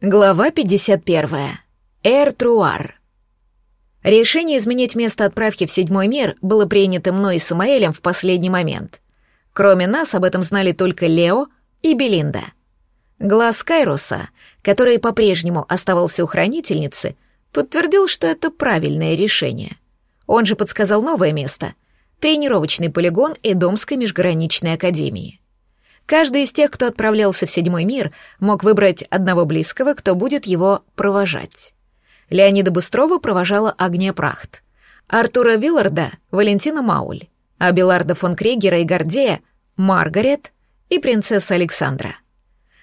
Глава 51. Эр-Труар. Решение изменить место отправки в седьмой мир было принято мной и Самаэлем в последний момент. Кроме нас, об этом знали только Лео и Белинда. Глаз Кайроса, который по-прежнему оставался у хранительницы, подтвердил, что это правильное решение. Он же подсказал новое место — тренировочный полигон Эдомской межграничной академии. Каждый из тех, кто отправлялся в седьмой мир, мог выбрать одного близкого, кто будет его провожать. Леонида Быстрова провожала Агния Прахт, Артура Вилларда — Валентина Мауль, а Беларда фон Крегера и Гордея — Маргарет и принцесса Александра.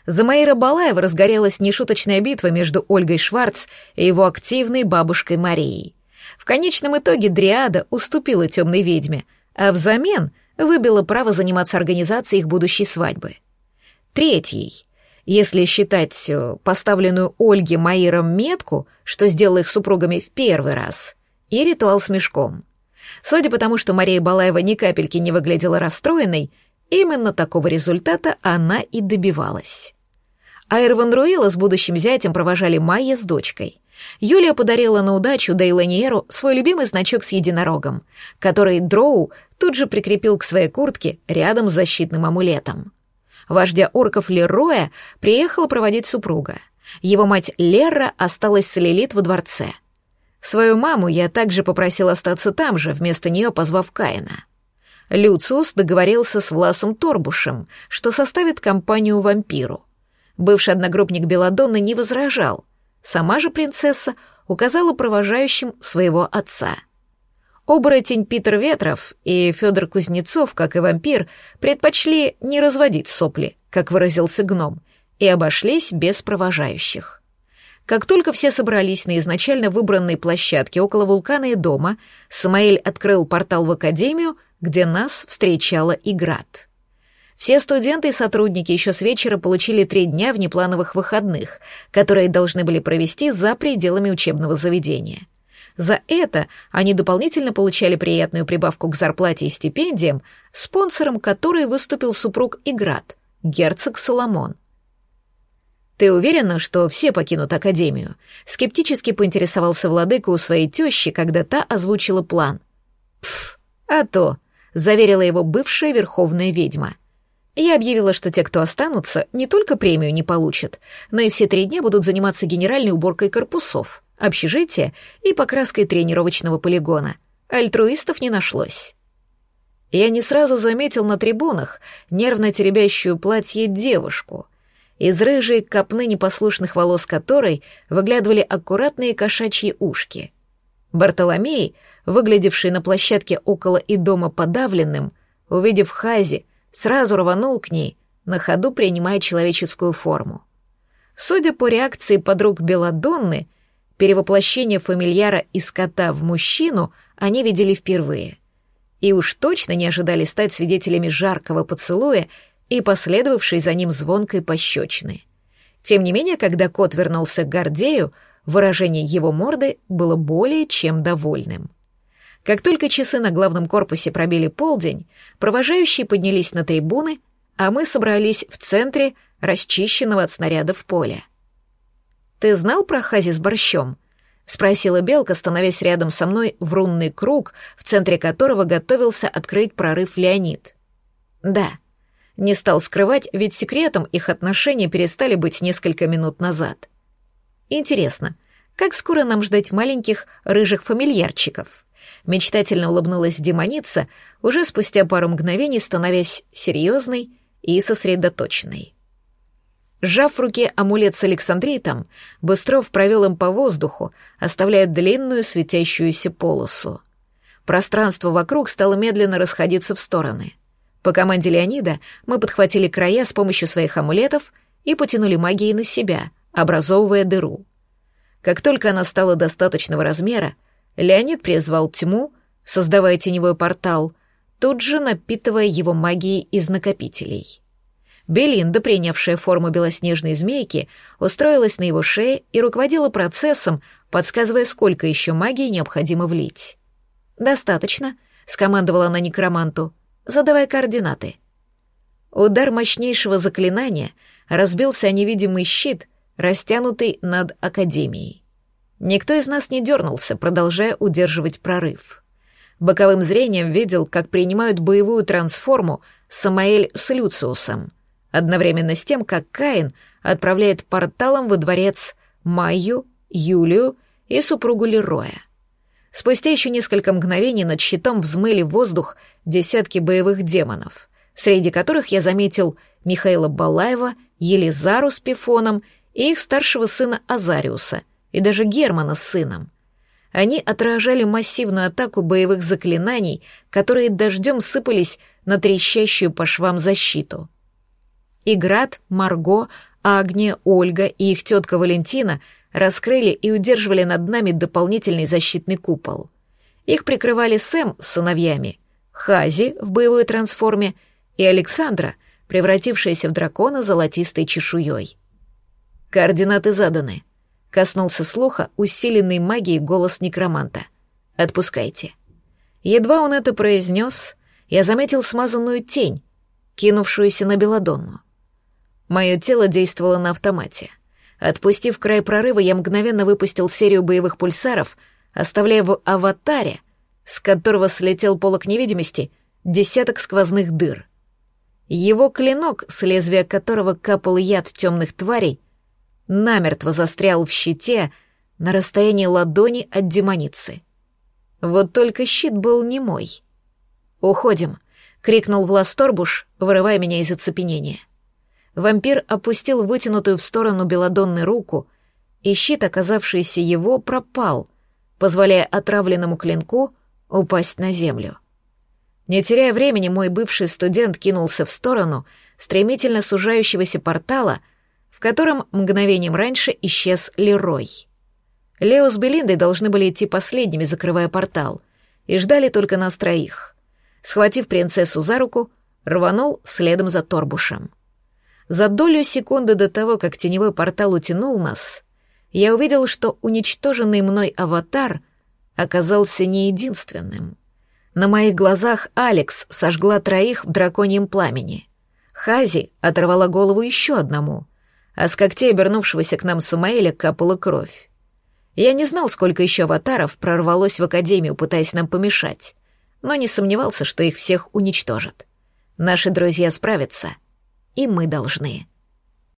За Маира Балаева разгорелась нешуточная битва между Ольгой Шварц и его активной бабушкой Марией. В конечном итоге Дриада уступила темной ведьме, а взамен — выбило право заниматься организацией их будущей свадьбы. Третий, если считать э, поставленную Ольге Маиром метку, что сделала их супругами в первый раз, и ритуал с мешком. Судя по тому, что Мария Балаева ни капельки не выглядела расстроенной, именно такого результата она и добивалась. Айр Руила с будущим зятем провожали Майя с дочкой. Юлия подарила на удачу Дейланиеру свой любимый значок с единорогом, который Дроу тут же прикрепил к своей куртке рядом с защитным амулетом. Вождя орков Лероя приехала проводить супруга. Его мать Лера осталась с Лилит во дворце. Свою маму я также попросил остаться там же, вместо нее позвав Каина. Люциус договорился с Власом Торбушем, что составит компанию вампиру. Бывший одногруппник Беладонны не возражал — Сама же принцесса указала провожающим своего отца. Оборотень Питер Ветров и Федор Кузнецов, как и вампир, предпочли не разводить сопли, как выразился гном, и обошлись без провожающих. Как только все собрались на изначально выбранной площадке около вулкана и дома, Самаэль открыл портал в академию, где нас встречала Играт. Все студенты и сотрудники еще с вечера получили три дня внеплановых выходных, которые должны были провести за пределами учебного заведения. За это они дополнительно получали приятную прибавку к зарплате и стипендиям, спонсором которой выступил супруг Играт, герцог Соломон. «Ты уверена, что все покинут Академию?» Скептически поинтересовался владыка у своей тещи, когда та озвучила план. «Пф, а то», — заверила его бывшая верховная ведьма — я объявила, что те, кто останутся, не только премию не получат, но и все три дня будут заниматься генеральной уборкой корпусов, общежития и покраской тренировочного полигона. Альтруистов не нашлось. Я не сразу заметил на трибунах нервно теребящую платье девушку, из рыжей копны непослушных волос которой выглядывали аккуратные кошачьи ушки. Бартоломей, выглядевший на площадке около и дома подавленным, увидев Хази, сразу рванул к ней, на ходу принимая человеческую форму. Судя по реакции подруг Беладонны, перевоплощение фамильяра из кота в мужчину они видели впервые. И уж точно не ожидали стать свидетелями жаркого поцелуя и последовавшей за ним звонкой пощечины. Тем не менее, когда кот вернулся к Гордею, выражение его морды было более чем довольным. Как только часы на главном корпусе пробили полдень, провожающие поднялись на трибуны, а мы собрались в центре расчищенного от снарядов поля. «Ты знал про хази с борщом?» — спросила Белка, становясь рядом со мной в рунный круг, в центре которого готовился открыть прорыв Леонид. «Да». Не стал скрывать, ведь секретом их отношения перестали быть несколько минут назад. «Интересно, как скоро нам ждать маленьких рыжих фамильярчиков?» Мечтательно улыбнулась демоница, уже спустя пару мгновений становясь серьезной и сосредоточенной. Сжав в руке амулет с Александритом, Быстров провел им по воздуху, оставляя длинную светящуюся полосу. Пространство вокруг стало медленно расходиться в стороны. По команде Леонида мы подхватили края с помощью своих амулетов и потянули магией на себя, образовывая дыру. Как только она стала достаточного размера, Леонид призвал тьму, создавая теневой портал, тут же напитывая его магией из накопителей. Белинда, принявшая форму белоснежной змейки, устроилась на его шее и руководила процессом, подсказывая, сколько еще магии необходимо влить. «Достаточно», — скомандовала она некроманту, — «задавай координаты». Удар мощнейшего заклинания разбился о невидимый щит, растянутый над Академией. Никто из нас не дернулся, продолжая удерживать прорыв. Боковым зрением видел, как принимают боевую трансформу Самаэль с Люциусом, одновременно с тем, как Каин отправляет порталом во дворец Майю, Юлию и супругу Лероя. Спустя еще несколько мгновений над щитом взмыли в воздух десятки боевых демонов, среди которых я заметил Михаила Балаева, Елизару с Пифоном и их старшего сына Азариуса, и даже Германа с сыном. Они отражали массивную атаку боевых заклинаний, которые дождем сыпались на трещащую по швам защиту. Играт, Марго, Агния, Ольга и их тетка Валентина раскрыли и удерживали над нами дополнительный защитный купол. Их прикрывали Сэм с сыновьями, Хази в боевой трансформе и Александра, превратившаяся в дракона золотистой чешуей. Координаты заданы. Коснулся слуха усиленный магией голос некроманта. «Отпускайте». Едва он это произнес, я заметил смазанную тень, кинувшуюся на Беладонну. Мое тело действовало на автомате. Отпустив край прорыва, я мгновенно выпустил серию боевых пульсаров, оставляя в аватаре, с которого слетел полок невидимости, десяток сквозных дыр. Его клинок, с лезвия которого капал яд темных тварей, намертво застрял в щите на расстоянии ладони от демоницы. Вот только щит был не мой. «Уходим», — крикнул Влас Торбуш, вырывая меня из оцепенения. Вампир опустил вытянутую в сторону белодонны руку, и щит, оказавшийся его, пропал, позволяя отравленному клинку упасть на землю. Не теряя времени, мой бывший студент кинулся в сторону стремительно сужающегося портала, в котором мгновением раньше исчез Лерой. Лео с Белиндой должны были идти последними, закрывая портал, и ждали только нас троих. Схватив принцессу за руку, рванул следом за Торбушем. За долю секунды до того, как теневой портал утянул нас, я увидел, что уничтоженный мной аватар оказался не единственным. На моих глазах Алекс сожгла троих в драконьем пламени. Хази оторвала голову еще одному, а с когтей обернувшегося к нам Самаэля капала кровь. Я не знал, сколько еще аватаров прорвалось в Академию, пытаясь нам помешать, но не сомневался, что их всех уничтожат. Наши друзья справятся — и мы должны.